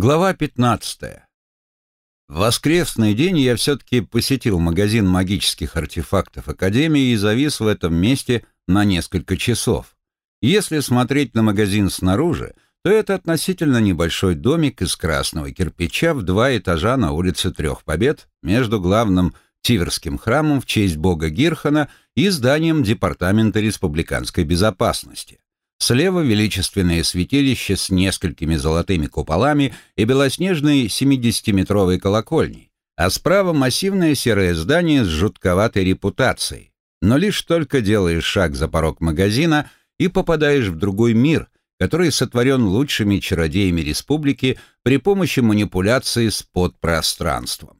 Глава 15. В воскресный день я все-таки посетил магазин магических артефактов Академии и завис в этом месте на несколько часов. Если смотреть на магазин снаружи, то это относительно небольшой домик из красного кирпича в два этажа на улице Трех Побед между главным Тиверским храмом в честь бога Гирхана и зданием Департамента республиканской безопасности. Слева величественное святилище с несколькими золотыми куполами и белоснежной 70-метровой колокольней, а справа массивное серое здание с жутковатой репутацией. Но лишь только делаешь шаг за порог магазина и попадаешь в другой мир, который сотворен лучшими чародеями республики при помощи манипуляции с подпространством.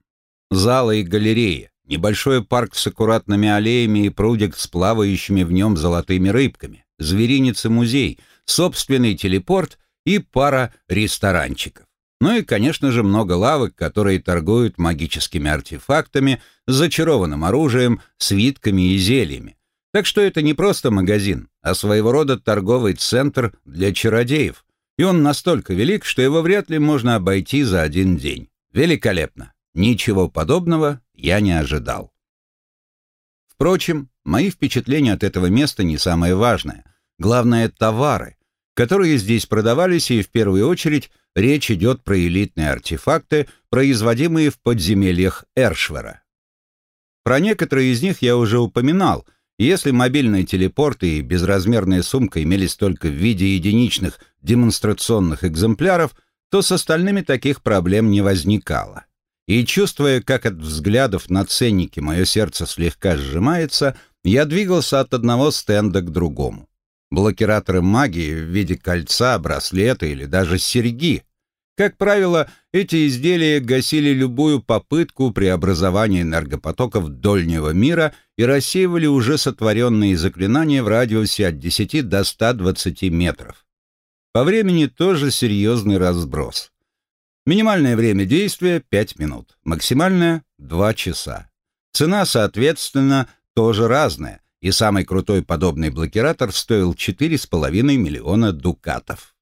Залы и галереи, небольшой парк с аккуратными аллеями и прудик с плавающими в нем золотыми рыбками, зверинец и музей, собственный телепорт и пара ресторанчиков. Ну и, конечно же, много лавок, которые торгуют магическими артефактами, зачарованным оружием, свитками и зельями. Так что это не просто магазин, а своего рода торговый центр для чародеев. И он настолько велик, что его вряд ли можно обойти за один день. Великолепно. Ничего подобного я не ожидал. Впрочем, мои впечатления от этого места не самое важное. Главное — товары, которые здесь продавались, и в первую очередь речь идет про элитные артефакты, производимые в подземельях Эршвера. Про некоторые из них я уже упоминал, если мобильные телепорты и безразмерная сумка имелись только в виде единичных демонстрационных экземпляров, то с остальными таких проблем не возникало. И чувствуя, как от взглядов на ценники мое сердце слегка сжимается, я двигался от одного стенда к другому. Блокираторы магии в виде кольца, браслета или даже серьги. Как правило, эти изделия гасили любую попытку преобразования энергопотоков дольнего мира и рассеивали уже сотворенные заклинания в радиусе от 10 до 120 метров. По времени тоже серьезный разброс. Минимальное время действия — 5 минут, максимальное — 2 часа. Цена, соответственно, тоже разная, и самый крутой подобный блокиратор стоил 4,5 миллиона дукатов.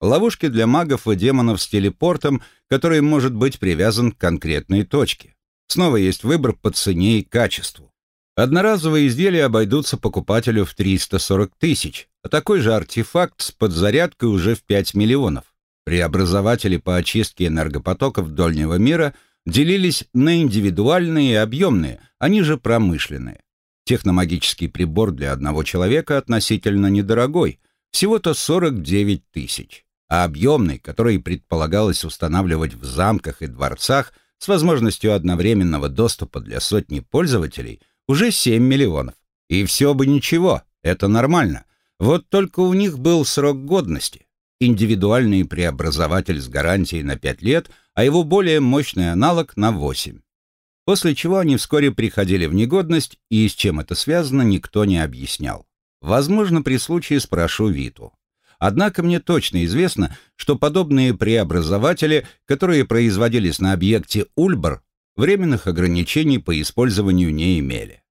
Ловушки для магов и демонов с телепортом, который может быть привязан к конкретной точке. Снова есть выбор по цене и качеству. Одноразовые изделия обойдутся покупателю в 340 тысяч, а такой же артефакт с подзарядкой уже в 5 миллионов. Преобразователи по очистке энергопотоков дольнего мира делились на индивидуальные и объемные, они же промышленные. Техномагический прибор для одного человека относительно недорогой, всего-то 49 тысяч, а объемный, который предполагалось устанавливать в замках и дворцах с возможностью одновременного доступа для сотни пользователей, уже 7 миллионов. И все бы ничего, это нормально. Вот только у них был срок годности индивидуальный преобразователь с гарантией на 5 лет, а его более мощный аналог на 8. После чего они вскоре приходили в негодность, и с чем это связано, никто не объяснял. Возможно, при случае спрошу Виту. Однако мне точно известно, что подобные преобразователи, которые производились на объекте Ульбар, временных ограничений по использованию не имели.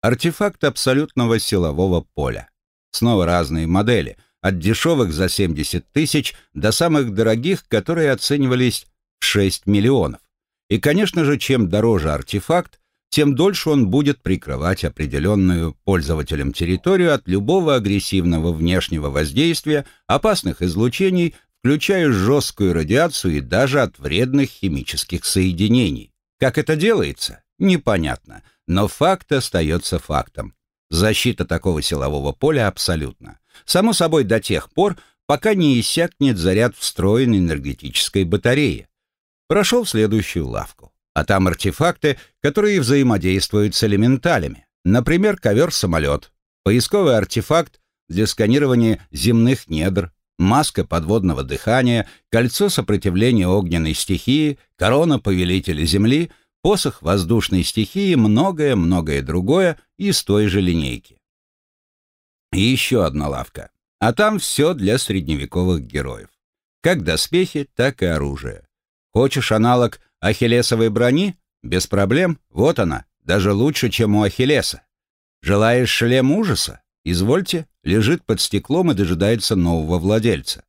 Артефакт абсолютного силового поля. Снова разные модели, от дешевых за 70 тысяч до самых дорогих, которые оценивались в 6 миллионов. И, конечно же, чем дороже артефакт, тем дольше он будет прикрывать определенную пользователям территорию от любого агрессивного внешнего воздействия, опасных излучений, включая жесткую радиацию и даже от вредных химических соединений. Как это делается? Непонятно, но факт остается фактом. Защита такого силового поля абсолютна. Само собой до тех пор, пока не иссякнет заряд встроенной энергетической батареи. Прошел в следующую лавку. А там артефакты, которые взаимодействуют с элементалями. Например, ковер-самолет, поисковый артефакт для сканирования земных недр, маска подводного дыхания, кольцо сопротивления огненной стихии, корона повелителя Земли, посох воздушной стихии, многое-многое другое из той же линейки. И еще одна лавка. А там все для средневековых героев. Как доспехи, так и оружие. Хочешь аналог ахиллесовой брони? Без проблем. Вот она. Даже лучше, чем у Ахиллеса. Желаешь шлем ужаса? Извольте, лежит под стеклом и дожидается нового владельца.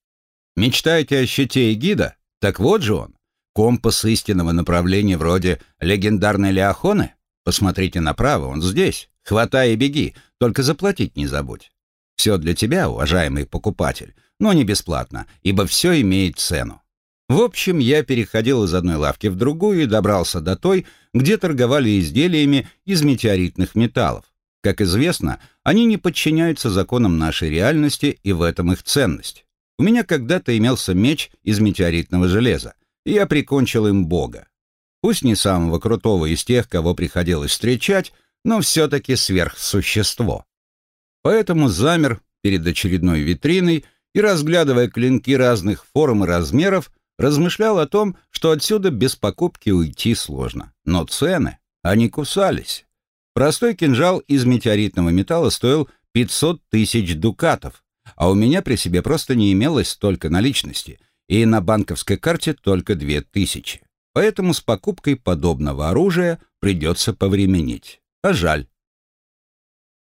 Мечтаете о щите и гида? Так вот же он, компас истинного направления вроде легендарной Леохоны. Посмотрите направо, он здесь. Хватай и беги, только заплатить не забудь. Все для тебя, уважаемый покупатель, но не бесплатно, ибо все имеет цену. В общем, я переходил из одной лавки в другую и добрался до той, где торговали изделиями из метеоритных металлов. Как известно, они не подчиняются законам нашей реальности, и в этом их ценность. У меня когда-то имелся меч из метеоритного железа, и я прикончил им бога. Пусть не самого крутого из тех, кого приходилось встречать, но все-таки сверхсущество. Поэтому замер перед очередной витриной и, разглядывая клинки разных форм и размеров, размышлял о том, что отсюда без покупки уйти сложно. Но цены, они кусались. Простой кинжал из метеоритного металла стоил 500 тысяч дукатов, а у меня при себе просто не имелось столько наличности, и на банковской карте только 2000. Поэтому с покупкой подобного оружия придется повременить. А жаль.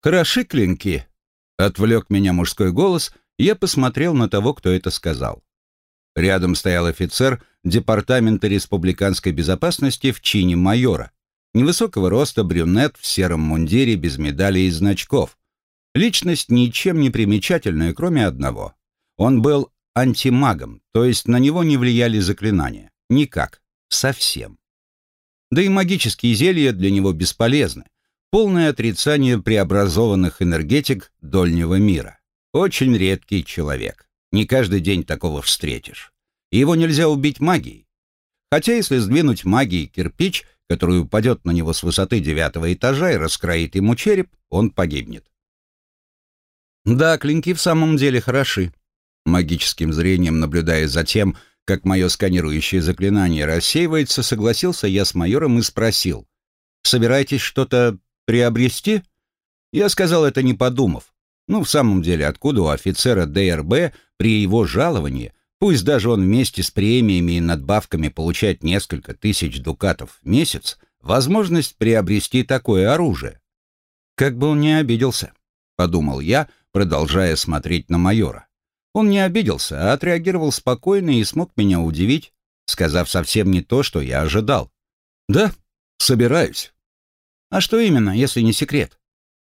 «Хороши клинки», — отвлек меня мужской голос, и я посмотрел на того, кто это сказал. Рядом стоял офицер Департамента республиканской безопасности в чине майора. Невысокого роста брюнет в сером мундире без медалей и значков. Личность ничем не примечательная, кроме одного. Он был антимагом, то есть на него не влияли заклинания. Никак. Совсем. Да и магические зелья для него бесполезны. Полное отрицание преобразованных энергетик дольнего мира. Очень редкий человек. Не каждый день такого встретишь. И его нельзя убить магией. Хотя если сдвинуть магией кирпич, который упадет на него с высоты девятого этажа и раскроит ему череп, он погибнет. Да, клинки в самом деле хороши. Магическим зрением, наблюдая за тем, как мое сканирующее заклинание рассеивается, согласился я с майором и спросил. «Собираетесь что-то приобрести?» Я сказал это не подумав. Ну, в самом деле, откуда у офицера ДРБ при его жаловании, пусть даже он вместе с премиями и надбавками получает несколько тысяч дукатов в месяц, возможность приобрести такое оружие? Как бы он не обиделся, подумал я, продолжая смотреть на майора. Он не обиделся, а отреагировал спокойно и смог меня удивить, сказав совсем не то, что я ожидал. «Да, собираюсь». «А что именно, если не секрет?»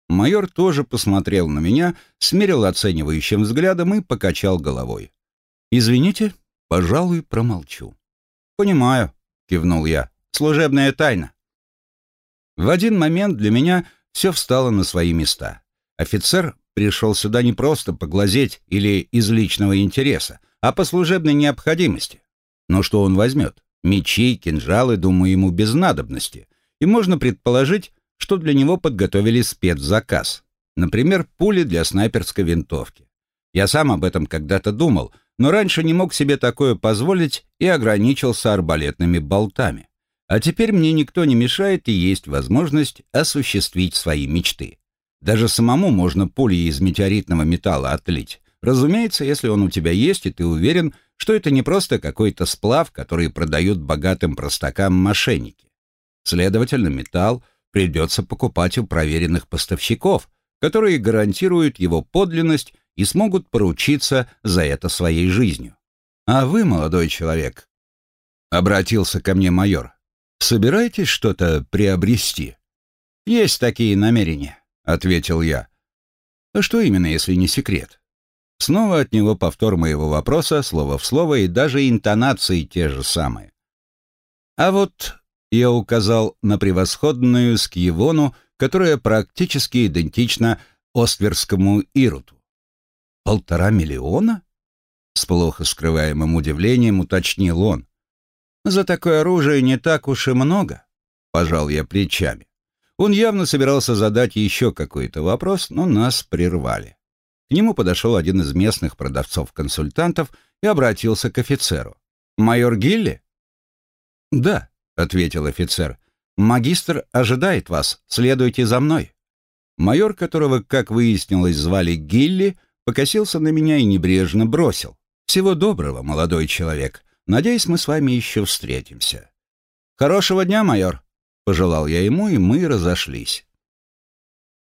Майор тоже посмотрел на меня, смерил оценивающим взглядом и покачал головой. «Извините, пожалуй, промолчу». «Понимаю», — кивнул я. «Служебная тайна». В один момент для меня все встало на свои места. Офицер пришел сюда не просто поглазеть или из личного интереса, а по служебной необходимости. Но что он возьмет? Мечи, кинжалы, думаю, ему без надобности. И можно предположить, что для него подготовили спецзаказ. Например, пули для снайперской винтовки. Я сам об этом когда-то думал, но раньше не мог себе такое позволить и ограничился арбалетными болтами. А теперь мне никто не мешает и есть возможность осуществить свои мечты. Даже самому можно пули из метеоритного металла отлить. Разумеется, если он у тебя есть, и ты уверен, что это не просто какой-то сплав, который продают богатым простакам мошенники. Следовательно, металл придется покупать у проверенных поставщиков, которые гарантируют его подлинность и смогут поручиться за это своей жизнью. А вы, молодой человек, обратился ко мне майор, собираетесь что-то приобрести? Есть такие намерения. — ответил я. «А что именно, если не секрет?» Снова от него повтор моего вопроса, слово в слово, и даже интонации те же самые. А вот я указал на превосходную скьевону, которая практически идентична Остверскому Ируту. «Полтора миллиона?» С плохо скрываемым удивлением уточнил он. «За такое оружие не так уж и много», — пожал я плечами. Он явно собирался задать еще какой-то вопрос, но нас прервали. К нему подошел один из местных продавцов-консультантов и обратился к офицеру. «Майор Гилли?» «Да», — ответил офицер. «Магистр ожидает вас. Следуйте за мной». Майор, которого, как выяснилось, звали Гилли, покосился на меня и небрежно бросил. «Всего доброго, молодой человек. Надеюсь, мы с вами еще встретимся». «Хорошего дня, майор», Пожелал я ему, и мы разошлись.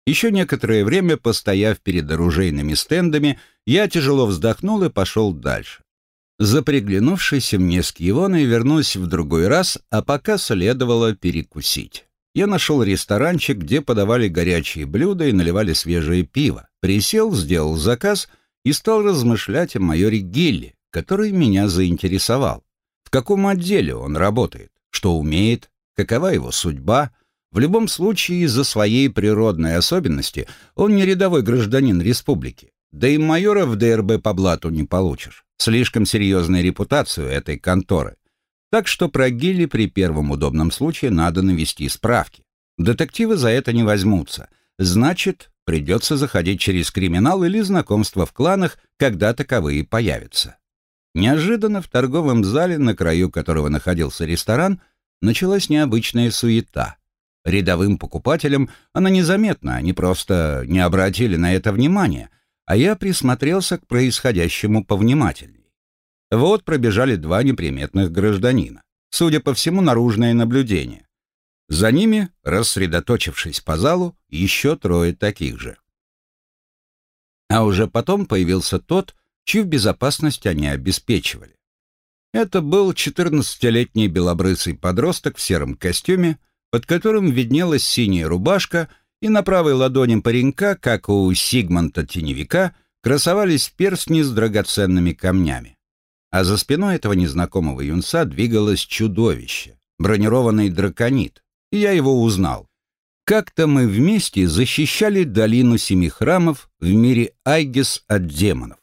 Еще некоторое время, постояв перед оружейными стендами, я тяжело вздохнул и пошел дальше. За мне с Киевоной вернусь в другой раз, а пока следовало перекусить. Я нашел ресторанчик, где подавали горячие блюда и наливали свежее пиво. Присел, сделал заказ и стал размышлять о майоре Гилли, который меня заинтересовал. В каком отделе он работает, что умеет, какова его судьба. В любом случае, из-за своей природной особенности он не рядовой гражданин республики. Да и майора в ДРБ по блату не получишь. Слишком серьезная репутация этой конторы. Так что про Гилли при первом удобном случае надо навести справки. Детективы за это не возьмутся. Значит, придется заходить через криминал или знакомство в кланах, когда таковые появятся. Неожиданно в торговом зале, на краю которого находился ресторан, началась необычная суета. Рядовым покупателям она незаметна, они просто не обратили на это внимания, а я присмотрелся к происходящему повнимательней. Вот пробежали два неприметных гражданина. Судя по всему, наружное наблюдение. За ними, рассредоточившись по залу, еще трое таких же. А уже потом появился тот, чью безопасность они обеспечивали. Это был 14-летний белобрысый подросток в сером костюме, под которым виднелась синяя рубашка, и на правой ладони паренька, как у Сигмонта Теневика, красовались перстни с драгоценными камнями а за спиной этого незнакомого юнца двигалось чудовище, бронированный драконит, и я его узнал. Как-то мы вместе защищали долину семи храмов в мире Айгес от демонов.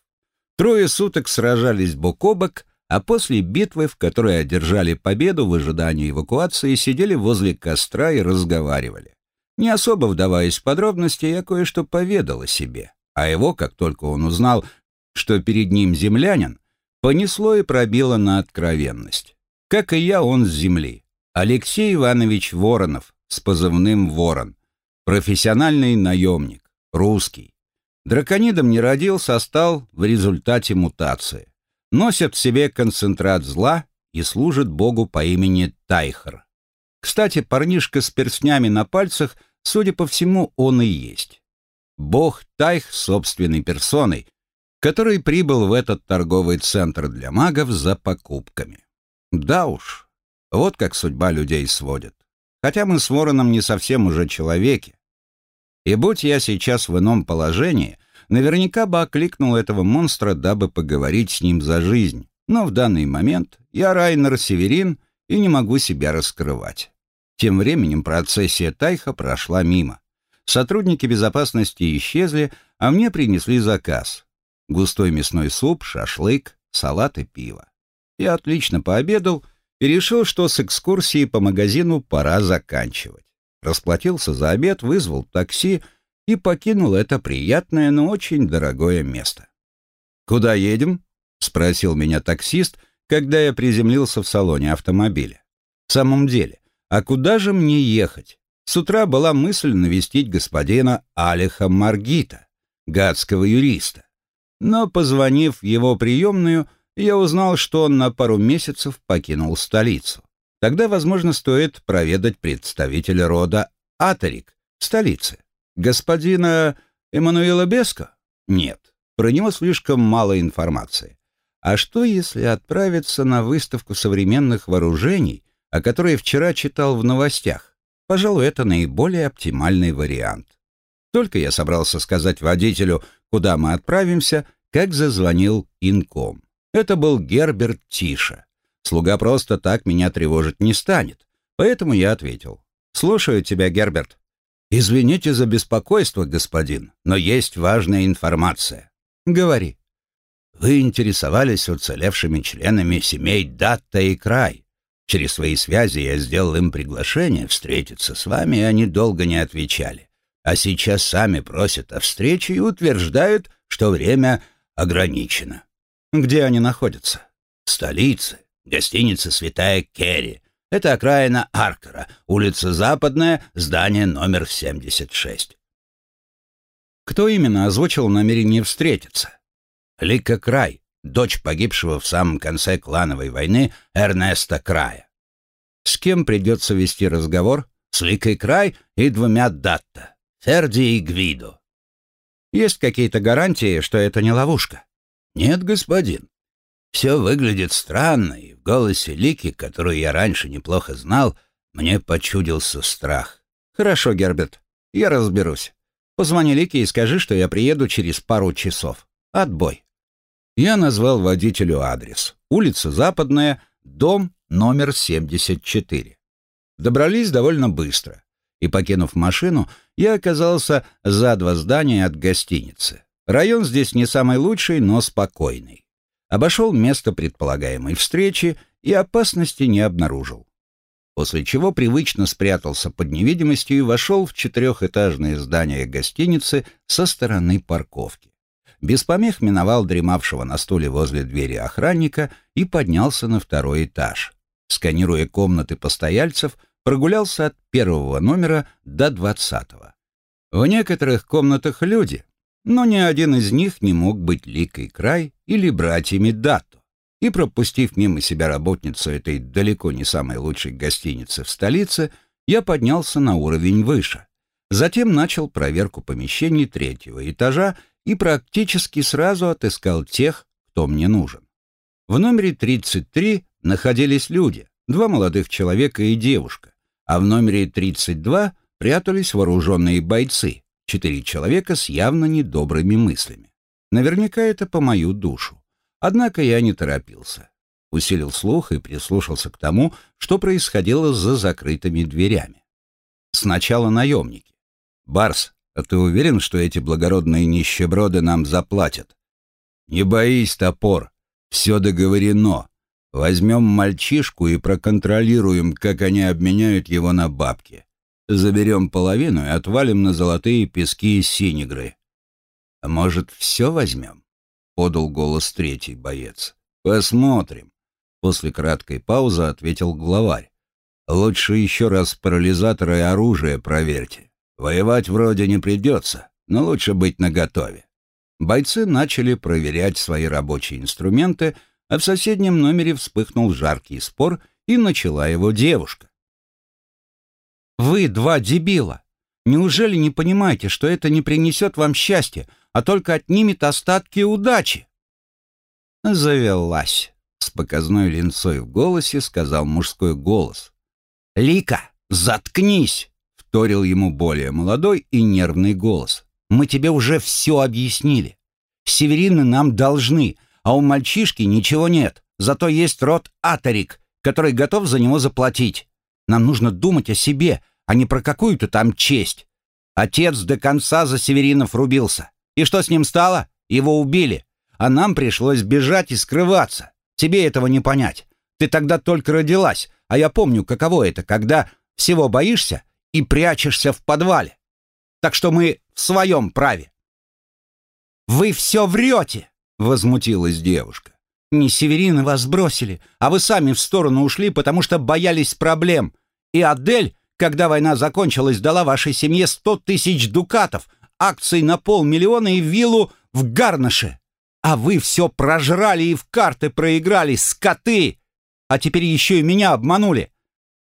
Трое суток сражались бок о бок, а после битвы, в которой одержали победу в ожидании эвакуации, сидели возле костра и разговаривали. Не особо вдаваясь в подробности, я кое-что поведал о себе, а его, как только он узнал, что перед ним землянин, Понесло и пробило на откровенность. Как и я, он с земли. Алексей Иванович Воронов с позывным «Ворон». Профессиональный наемник, русский. Драконидом не родился, а стал в результате мутации. Носит в себе концентрат зла и служит богу по имени Тайхар. Кстати, парнишка с перстнями на пальцах, судя по всему, он и есть. Бог Тайх собственной персоной, который прибыл в этот торговый центр для магов за покупками. Да уж, вот как судьба людей сводит. Хотя мы с Вороном не совсем уже человеки. И будь я сейчас в ином положении, наверняка бы окликнул этого монстра, дабы поговорить с ним за жизнь. Но в данный момент я Райнер Северин и не могу себя раскрывать. Тем временем процессия Тайха прошла мимо. Сотрудники безопасности исчезли, а мне принесли заказ густой мясной суп, шашлык, салат и пиво. Я отлично пообедал и решил, что с экскурсией по магазину пора заканчивать. Расплатился за обед, вызвал такси и покинул это приятное, но очень дорогое место. «Куда едем?» — спросил меня таксист, когда я приземлился в салоне автомобиля. «В самом деле, а куда же мне ехать?» С утра была мысль навестить господина Алиха Маргита, гадского юриста. Но, позвонив в его приемную, я узнал, что он на пару месяцев покинул столицу. Тогда, возможно, стоит проведать представителя рода Атерик в столице. Господина Эммануила Беско? Нет, про него слишком мало информации. А что, если отправиться на выставку современных вооружений, о которой вчера читал в новостях? Пожалуй, это наиболее оптимальный вариант. Только я собрался сказать водителю, куда мы отправимся, как зазвонил инком. Это был Герберт Тиша. Слуга просто так меня тревожить не станет. Поэтому я ответил. «Слушаю тебя, Герберт». «Извините за беспокойство, господин, но есть важная информация». «Говори». «Вы интересовались уцелевшими членами семей Датта и Край. Через свои связи я сделал им приглашение встретиться с вами, и они долго не отвечали а сейчас сами просят о встрече и утверждают, что время ограничено. Где они находятся? В столице, гостиница «Святая Керри». Это окраина Аркара, улица Западная, здание номер 76. Кто именно озвучил намерение встретиться? Лика Край, дочь погибшего в самом конце клановой войны Эрнеста Края. С кем придется вести разговор? С Ликой Край и двумя Датта. Ферди и Гвидо. Есть какие-то гарантии, что это не ловушка? Нет, господин. Все выглядит странно, и в голосе Лики, которую я раньше неплохо знал, мне почудился страх. Хорошо, Герберт, я разберусь. Позвони Лике и скажи, что я приеду через пару часов. Отбой. Я назвал водителю адрес. Улица Западная, дом номер 74. Добрались довольно быстро, и, покинув машину, я оказался за два здания от гостиницы. Район здесь не самый лучший, но спокойный. Обошел место предполагаемой встречи и опасности не обнаружил. После чего привычно спрятался под невидимостью и вошел в четырехэтажное здание гостиницы со стороны парковки. Без помех миновал дремавшего на стуле возле двери охранника и поднялся на второй этаж. Сканируя комнаты постояльцев, прогулялся от первого номера до двадцатого. В некоторых комнатах люди, но ни один из них не мог быть Ликой Край или братьями Датто. И пропустив мимо себя работницу этой далеко не самой лучшей гостиницы в столице, я поднялся на уровень выше. Затем начал проверку помещений третьего этажа и практически сразу отыскал тех, кто мне нужен. В номере 33 находились люди, два молодых человека и девушка, а в номере 32 прятались вооруженные бойцы, четыре человека с явно недобрыми мыслями. Наверняка это по мою душу. Однако я не торопился. Усилил слух и прислушался к тому, что происходило за закрытыми дверями. Сначала наемники. «Барс, а ты уверен, что эти благородные нищеброды нам заплатят?» «Не боись, топор. Все договорено. Возьмем мальчишку и проконтролируем, как они обменяют его на бабки. Заберем половину и отвалим на золотые пески Синегры. А может, все возьмем? Подал голос третий боец. Посмотрим. После краткой паузы ответил главарь. Лучше еще раз парализаторы и оружие проверьте. Воевать вроде не придется, но лучше быть наготове. Бойцы начали проверять свои рабочие инструменты, а в соседнем номере вспыхнул жаркий спор, и начала его девушка. Вы два дебила. Неужели не понимаете, что это не принесет вам счастья, а только отнимет остатки удачи?» Завелась. С показной линцой в голосе сказал мужской голос. «Лика, заткнись!» — вторил ему более молодой и нервный голос. «Мы тебе уже все объяснили. Северины нам должны, а у мальчишки ничего нет. Зато есть род Аторик, который готов за него заплатить. Нам нужно думать о себе, а не про какую-то там честь. Отец до конца за Северинов рубился. И что с ним стало? Его убили. А нам пришлось бежать и скрываться. Тебе этого не понять. Ты тогда только родилась, а я помню, каково это, когда всего боишься и прячешься в подвале. Так что мы в своем праве. «Вы все врете!» — возмутилась девушка. «Не Северины вас бросили, а вы сами в сторону ушли, потому что боялись проблем. И Адель когда война закончилась, дала вашей семье сто тысяч дукатов, акций на полмиллиона и виллу в Гарнаше. А вы все прожрали и в карты проиграли, скоты! А теперь еще и меня обманули.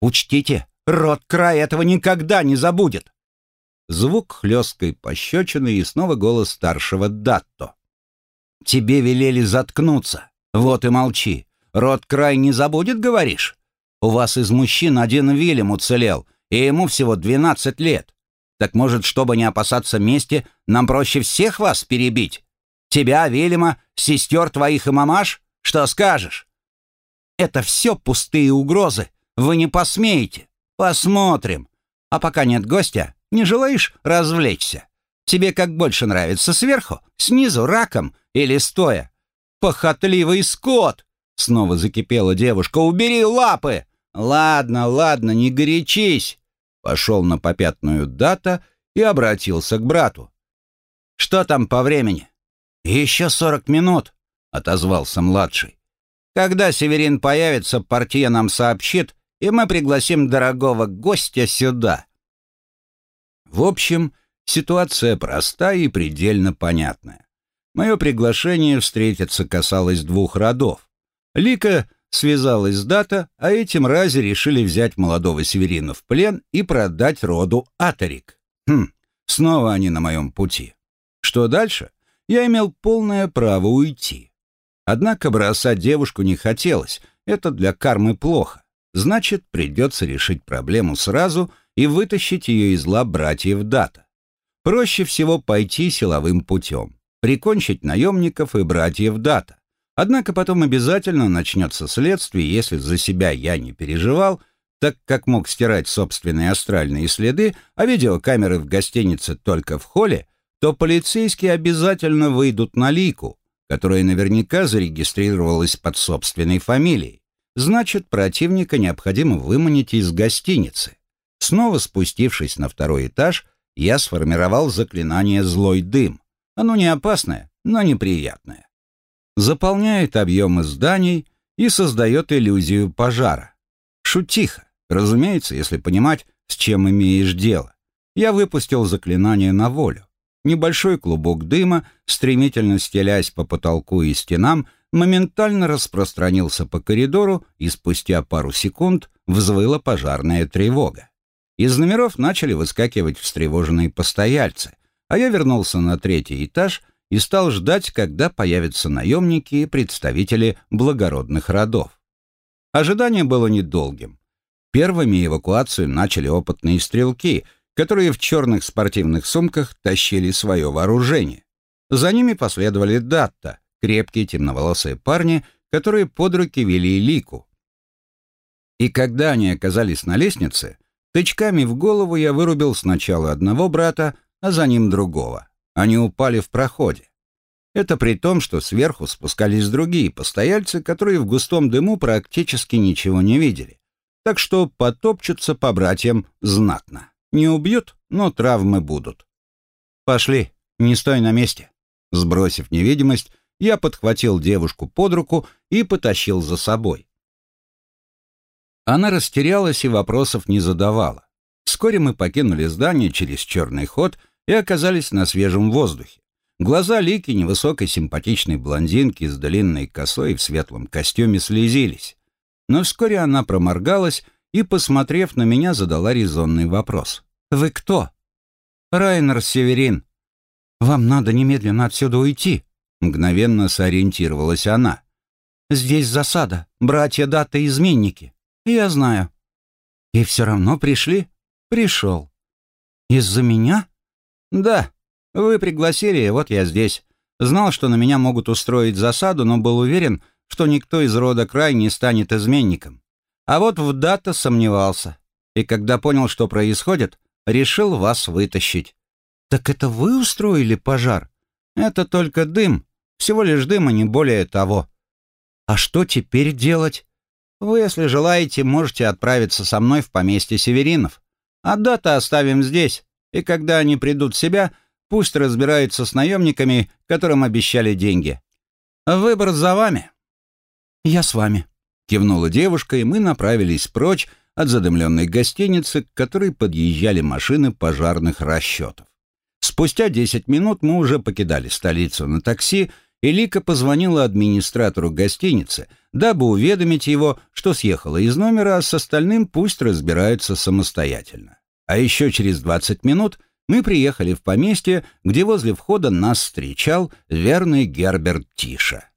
Учтите, род край этого никогда не забудет. Звук хлесткой пощечины и снова голос старшего Датто. Тебе велели заткнуться. Вот и молчи. Род край не забудет, говоришь? У вас из мужчин один Вильям уцелел — и ему всего 12 лет. Так может, чтобы не опасаться мести, нам проще всех вас перебить? Тебя, Велима, сестер твоих и мамаш? Что скажешь? Это все пустые угрозы. Вы не посмеете. Посмотрим. А пока нет гостя, не желаешь развлечься? Тебе как больше нравится, сверху, снизу, раком или стоя? Похотливый скот! Снова закипела девушка. Убери лапы! Ладно, ладно, не горячись пошел на попятную дата и обратился к брату. «Что там по времени?» «Еще сорок минут», — отозвался младший. «Когда Северин появится, партия нам сообщит, и мы пригласим дорогого гостя сюда». В общем, ситуация проста и предельно понятная. Мое приглашение встретиться касалось двух родов. Лика связалась с Дата, а этим разе решили взять молодого Северина в плен и продать роду Аторик. Хм, снова они на моем пути. Что дальше? Я имел полное право уйти. Однако бросать девушку не хотелось, это для кармы плохо. Значит, придется решить проблему сразу и вытащить ее из лап братьев Дата. Проще всего пойти силовым путем, прикончить наемников и братьев Дата. Однако потом обязательно начнется следствие, если за себя я не переживал, так как мог стирать собственные астральные следы, а видеокамеры в гостинице только в холле, то полицейские обязательно выйдут на лику, которая наверняка зарегистрировалась под собственной фамилией. Значит, противника необходимо выманить из гостиницы. Снова спустившись на второй этаж, я сформировал заклинание «Злой дым». Оно не опасное, но неприятное заполняет объемы зданий и создает иллюзию пожара. Шутиха, разумеется, если понимать, с чем имеешь дело. Я выпустил заклинание на волю. Небольшой клубок дыма, стремительно стелясь по потолку и стенам, моментально распространился по коридору, и спустя пару секунд взвыла пожарная тревога. Из номеров начали выскакивать встревоженные постояльцы, а я вернулся на третий этаж и стал ждать, когда появятся наемники и представители благородных родов. Ожидание было недолгим. Первыми эвакуацию начали опытные стрелки, которые в черных спортивных сумках тащили свое вооружение. За ними последовали Датта, крепкие темноволосые парни, которые под руки вели Лику. И когда они оказались на лестнице, тычками в голову я вырубил сначала одного брата, а за ним другого. Они упали в проходе. Это при том, что сверху спускались другие постояльцы, которые в густом дыму практически ничего не видели. Так что потопчутся по братьям знатно. Не убьют, но травмы будут. «Пошли, не стой на месте». Сбросив невидимость, я подхватил девушку под руку и потащил за собой. Она растерялась и вопросов не задавала. Вскоре мы покинули здание через черный ход и оказались на свежем воздухе. Глаза Лики, невысокой симпатичной блондинки с длинной косой в светлом костюме, слезились. Но вскоре она проморгалась и, посмотрев на меня, задала резонный вопрос. «Вы кто?» «Райнер Северин». «Вам надо немедленно отсюда уйти», — мгновенно сориентировалась она. «Здесь засада, братья Дата изменники. Я знаю». «И все равно пришли?» «Пришел». «Из-за меня?» «Да. Вы пригласили, вот я здесь. Знал, что на меня могут устроить засаду, но был уверен, что никто из рода Край не станет изменником. А вот в Дата сомневался. И когда понял, что происходит, решил вас вытащить. «Так это вы устроили пожар?» «Это только дым. Всего лишь дым, а не более того». «А что теперь делать?» «Вы, если желаете, можете отправиться со мной в поместье Северинов. А дата оставим здесь и когда они придут в себя, пусть разбираются с наемниками, которым обещали деньги. Выбор за вами». «Я с вами», — кивнула девушка, и мы направились прочь от задымленной гостиницы, к которой подъезжали машины пожарных расчетов. Спустя 10 минут мы уже покидали столицу на такси, и Лика позвонила администратору гостиницы, дабы уведомить его, что съехала из номера, а с остальным пусть разбираются самостоятельно. А еще через 20 минут мы приехали в поместье, где возле входа нас встречал верный Герберт Тиша.